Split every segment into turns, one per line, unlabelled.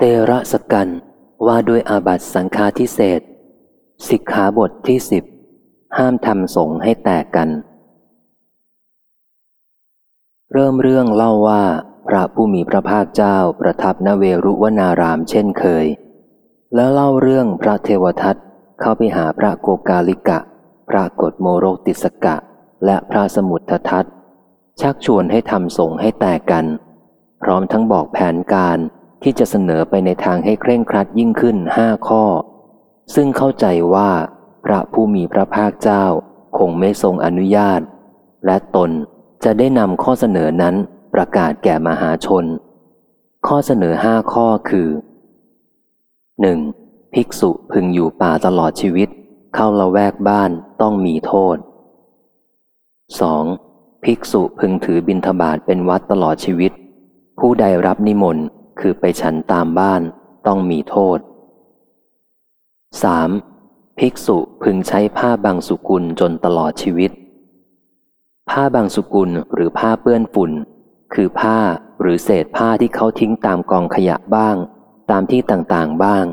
เตระสกันว่าด้วยอาบัตสังฆาทิเศษสิกขาบทที่สิบห้ามทำสงฆ์ให้แตกกัน เริ่มเรื่องเล่าว่า พระผู้มีพระภาคเจ้าประทับนเวรุวนารามเช่นเคย แล้วเล่าเรื่องพระเทวทัตเข้าไปหาพระโกกาลิกะ พระกฏโมโรติสกะ และพระสมุททัตชักชวนให้ทำสงฆ์ให้แตกกัน พร้อมทั้งบอกแผนการ ที่จะเสนอไปในทางให้เคร่งครัดยิ่งขึ้นห้าข้อ ซึ่งเข้าใจว่าพระผู้มีพระภาคเจ้าคงไม่ทรงอนุญาต และตนจะได้นำข้อเสนอนั้นประกาศแก่มหาชน ข้อเสนอห้าข้อคือ 1. ภิกษุพึงอยู่ป่าตลอดชีวิต เข้าละแวกบ้านต้องมีโทษ 2. ภิกษุพึงถือบิณฑบาตเป็นวัดตลอดชีวิต ผู้ใดรับนิมนต์ คือไปฉันตามบ้านต้องมีโทษ 3. ภิกษุพึงใช้ผ้าบางสุกุลจนตลอดชีวิต ผ้าบางสุกุลหรือผ้าเปื้อนฝุ่น คือผ้าหรือเศษผ้าที่เขาทิ้งตามกองขยะบ้าง ตามที่ต่างๆบ้าง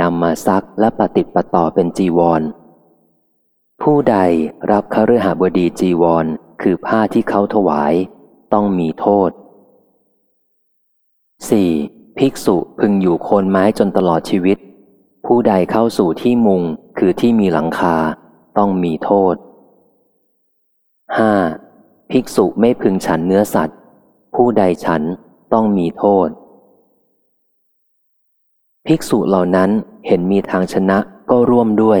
นำมาซักและปฏิปต่อเป็นจีวร ผู้ใดรับคฤหบดีจีวร คือผ้าที่เขาถวาย ต้องมีโทษ 4. ภิกษุพึงอยู่โคนไม้จนตลอดชีวิต ผู้ใดเข้าสู่ที่มุงคือที่มีหลังคา ต้องมีโทษ 5. ภิกษุไม่พึงฉันเนื้อสัตว์ ผู้ใดฉันต้องมีโทษ ภิกษุเหล่านั้นเห็นมีทางชนะก็ร่วมด้วย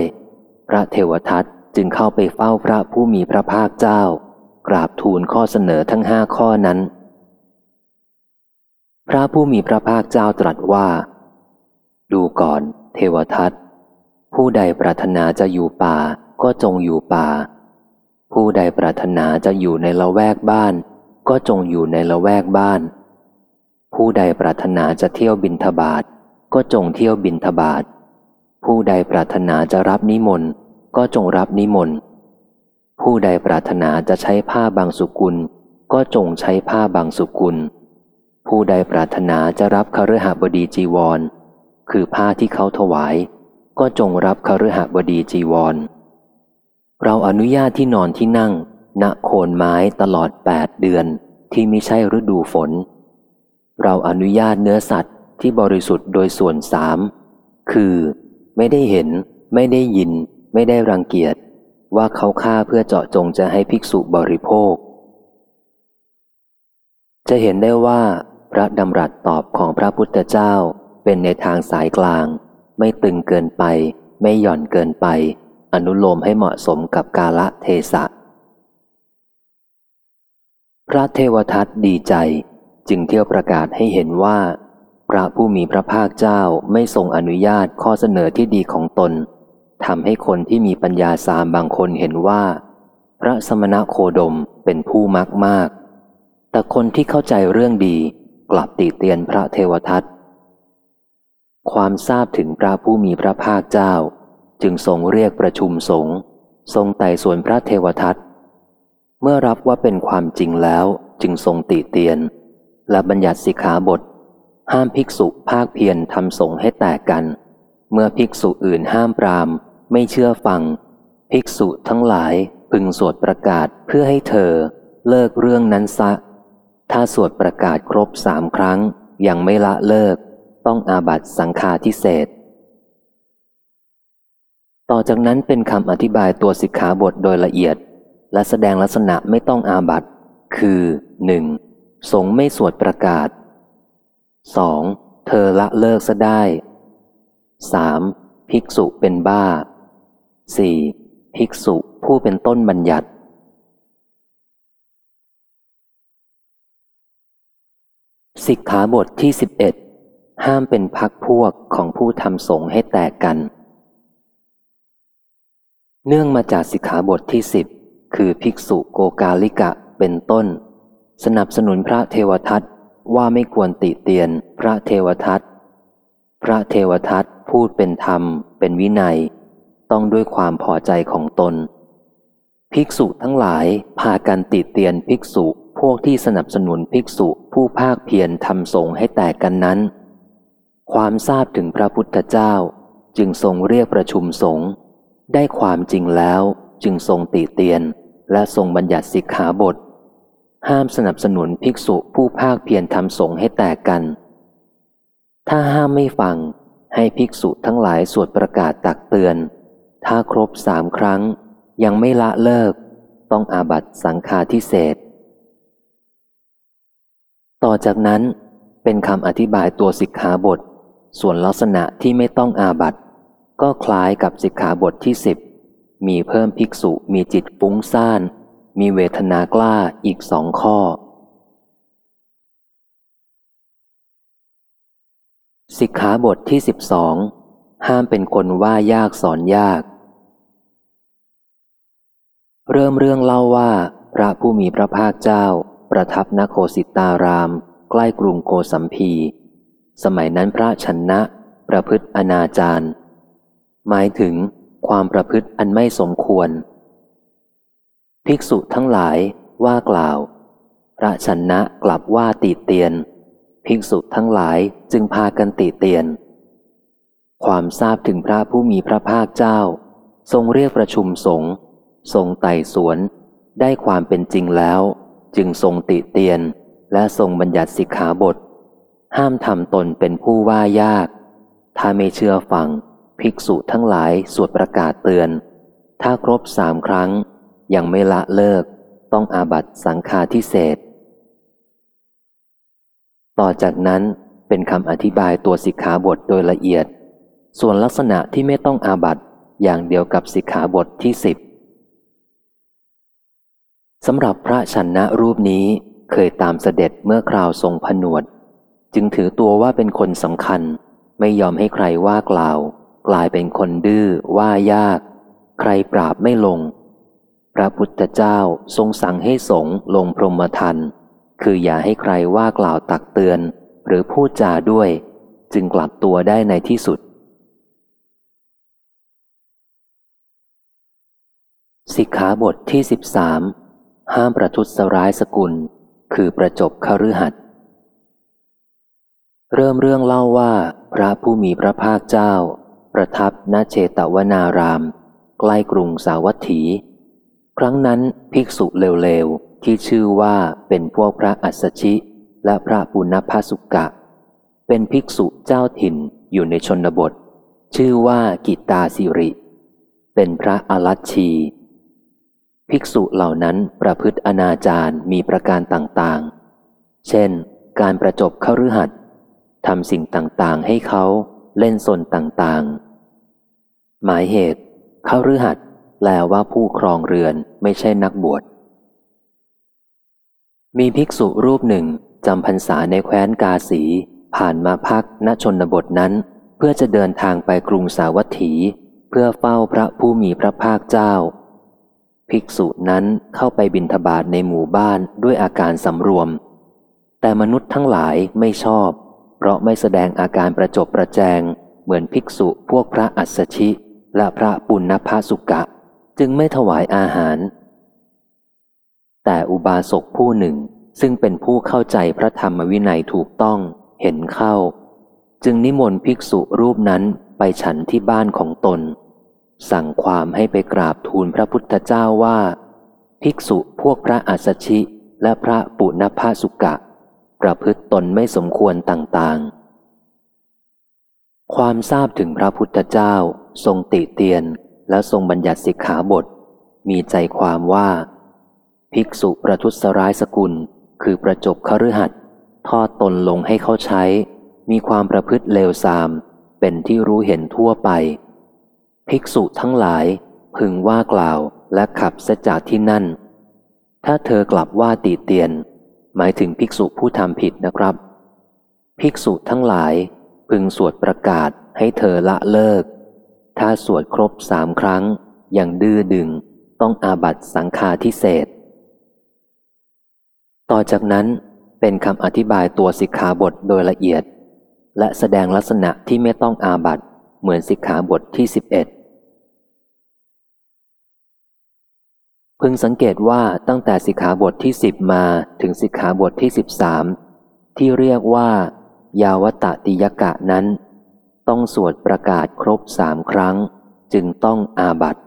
พระเทวทัตจึงเข้าไปเฝ้าพระผู้มีพระภาคเจ้า กราบทูลข้อเสนอทั้งห้าข้อนั้น พระผู้มีพระภาคเจ้าตรัสว่า ดูก่อนเทวทัตผู้ใดปรารถนาจะอยู่ป่าก็จงอยู่ป่า ผู้ใดปรารถนาจะอยู่ในละแวกบ้าน ก็จงอยู่ในละแวกบ้าน ผู้ใดปรารถนาจะเที่ยวบินทบาทก็จงเที่ยวบินทบาทผู้ใดปรารถนาจะรับนิมนต์ก็จงรับนิมนต์ผู้ใดปรารถนาจะใช้ผ้าบางสุกุล ก็จงใช้ผ้าบางสุกุล ผู้ใดปรารถนาจะรับคฤหบดีจีวร คือผ้าที่เขาถวาย ก็จงรับคฤหบดีจีวร เราอนุญาตที่นอนที่นั่ง ณโคนไม้ตลอดแปดเดือนที่ไม่ใช่ฤดูฝน เราอนุญาตเนื้อสัตว์ที่บริสุทธิ์โดยส่วนสามคือไม่ได้เห็น ไม่ได้ยิน ไม่ได้รังเกียจว่าเขาฆ่าเพื่อเจาะจงจะให้ภิกษุบริโภค จะเห็นได้ว่า พระดำรัสตอบของพระพุทธเจ้าเป็นในทางสายกลาง ไม่ตึงเกินไป ไม่หย่อนเกินไป อนุโลมให้เหมาะสมกับกาละเทศะ พระเทวทัตดีใจจึงเที่ยวประกาศให้เห็นว่า พระผู้มีพระภาคเจ้าไม่ทรงอนุญาตข้อเสนอที่ดีของตนทำให้คนที่มีปัญญาสามบางคนเห็นว่า พระสมณะโคดมเป็นผู้มักมาก แต่คนที่เข้าใจเรื่องดี กลับติเตียนพระเทวทัตความทราบถึงพระผู้มีพระภาคเจ้า จึงทรงเรียกประชุมสงฆ์ทรงไต่สวนพระเทวทัตเมื่อรับว่าเป็นความจริงแล้วจึงทรงติเตียน และบัญญัติสิกขาบท ห้ามภิกษุภาคเพียรทำสงฆ์ให้แตกกัน เมื่อภิกษุอื่นห้ามปราม ไม่เชื่อฟัง ภิกษุทั้งหลายพึงสวดประกาศเพื่อให้เธอ เลิกเรื่องนั้นซะ ถ้าสวดประกาศครบสามครั้ง ยังไม่ละเลิก ต้องอาบัตสังฆาทิเศษต่อจากนั้นเป็นคำอธิบายตัวสิกขาบทโดยละเอียด และแสดงลักษณะไม่ต้องอาบัตคือ 1. สงไม่สวดประกาศ 2. เธอละเลิกซะได้ 3. ภิกษุเป็นบ้า 4. ภิกษุผู้เป็นต้นบัญญัติ สิกขาบทที่สิบเอ็ดห้ามเป็นพักพวกของผู้ทำสงให้แตกกัน เนื่องมาจากสิกขาบทที่สิบคือภิกษุโกกาลิกะเป็นต้น สนับสนุนพระเทวทัตว่าไม่ควรติเตียนพระเทวทัตพระเทวทัตพูดเป็นธรรม เป็นวินัย ต้องด้วยความพอใจของตน ภิกษุทั้งหลายพากันติเตียนภิกษุ พวกที่สนับสนุนภิกษุผู้ภาคเพียรทำสงให้แตกกันนั้น ความทราบถึงพระพุทธเจ้าจึงทรงเรียกประชุมสงฆ์ได้ความจริงแล้วจึงทรงติเตียน และทรงบัญญัติสิกขาบท ห้ามสนับสนุนภิกษุผู้ภาคเพียรทำสงฆ์ให้แตกกัน ถ้าห้ามไม่ฟังให้ภิกษุทั้งหลายสวดประกาศตักเตือน ถ้าครบสามครั้งยังไม่ละเลิก ต้องอาบัตสังฆาทิเศษ ต่อจากนั้นเป็นคำอธิบายตัวสิกขาบท ส่วนลักษณะที่ไม่ต้องอาบัตก็คล้ายกับสิกขาบทที่สิบมีเพิ่มภิกษุมีจิตฟุ้งซ่าน มีเวทนากล้าอีกสองข้อ สิกขาบทที่สิบสองห้ามเป็นคนว่ายากสอนยาก เริ่มเรื่องเล่าว่า พระผู้มีพระภาคเจ้า ประทับนโคสิตาราม ใกล้กรุงโกสัมพี สมัยนั้นพระชนนะ ประพฤติอนาจารหมายถึงความประพฤติอันไม่สมควร ภิกษุทั้งหลายว่ากล่าว พระชนะกลับว่าติเตียน ภิกษุทั้งหลายจึงพากันติเตียน ความทราบถึงพระผู้มีพระภาคเจ้า ทรงเรียกประชุมสงฆ์ทรงไต่สวนได้ความเป็นจริงแล้ว จึงทรงติเตียนและทรงบัญญัติสิกขาบท ห้ามทำตนเป็นผู้ว่ายาก ถ้าไม่เชื่อฟัง ภิกษุทั้งหลายสวดประกาศเตือน ถ้าครบสามครั้ง ยังไม่ละเลิก ต้องอาบัตสังฆาทิเศษ ต่อจากนั้นเป็นคำอธิบายตัวสิกขาบทโดยละเอียด ส่วนลักษณะที่ไม่ต้องอาบัตอย่างเดียวกับสิกขาบทที่สิบ สำหรับพระชันนะรูปนี้เคยตามเสด็จเมื่อคราวทรงผนวด จึงถือตัวว่าเป็นคนสำคัญ ไม่ยอมให้ใครว่ากล่าว กลายเป็นคนดื้อว่ายาก ใครปราบไม่ลง พระพุทธเจ้าทรงสั่งให้สงลงพรหมทันคืออย่าให้ใครว่ากล่าวตักเตือน หรือพูดจาด้วย จึงกลับตัวได้ในที่สุด สิกขาบทที่สิบสาม ห้ามประทุษร้ายสกุล คือประจบคฤหัสเริ่มเรื่องเล่าว่า พระผู้มีพระภาคเจ้า ประทับณเชตวนาราม ใกล้กรุงสาวัตถี ครั้งนั้นภิกษุเลวๆ ที่ชื่อว่าเป็นพวกพระอัสสชิและพระปุณพสุกะ เป็นภิกษุเจ้าถิ่นอยู่ในชนบท ชื่อว่ากิตาสิริ เป็นพระอรัชชี ภิกษุเหล่านั้นประพฤติอนาจารมีประการต่างๆ เช่น การประจบเข้าฤหัสทำสิ่งต่างๆ ให้เขาเล่นสนต่างๆ หมายเหตุ เขาฤหัสแปลว่าผู้ครองเรือนไม่ใช่นักบวช มีภิกษุรูปหนึ่งจำพรรษาในแคว้นกาสี ผ่านมาพักณชนบทนั้น เพื่อจะเดินทางไปกรุงสาวัตถี เพื่อเฝ้าพระผู้มีพระภาคเจ้า ภิกษุนั้นเข้าไปบินทบาทในหมู่บ้านด้วยอาการสำรวม แต่มนุษย์ทั้งหลายไม่ชอบ เพราะไม่แสดงอาการประจบประแจง เหมือนภิกษุพวกพระอัสสชิและพระปุณณภาสุกะ จึงไม่ถวายอาหาร แต่อุบาสกผู้หนึ่งซึ่งเป็นผู้เข้าใจพระธรรมวินัยถูกต้องเห็นเข้า จึงนิมนต์ภิกษุรูปนั้นไปฉันที่บ้านของตน สั่งความให้ไปกราบทูลพระพุทธเจ้าว่า ภิกษุพวกพระอัสสชิและพระปุณภาสุกะ ประพฤติตนไม่สมควรต่างๆ ความทราบถึงพระพุทธเจ้า ทรงติเตียนและทรงบัญญัติสิกขาบท มีใจความว่า ภิกษุประทุษร้ายสกุล คือประจบคฤหัสทอดตนลงให้เขาใช้ มีความประพฤติเลวทราม เป็นที่รู้เห็นทั่วไป ภิกษุทั้งหลายพึงว่ากล่าวและขับเสจากที่นั่น ถ้าเธอกลับว่าตีเตียน หมายถึงภิกษุผู้ทำผิดนะครับ ภิกษุทั้งหลายพึงสวดประกาศให้เธอละเลิก ถ้าสวดครบสามครั้งอย่างดื้อดึงต้องอาบัตสังฆาทิเศษ ต่อจากนั้นเป็นคำอธิบายตัวสิกขาบทโดยละเอียด และแสดงลักษณะที่ไม่ต้องอาบัตเหมือนสิกขาบทที่ 11 พึงสังเกตว่าตั้งแต่สิกขาบทที่สิบมาถึงสิกขาบทที่สิบสามที่เรียกว่า ยาวตติยกะนั้น ต้องสวดประกาศครบสามครั้ง จึงต้องอาบัติ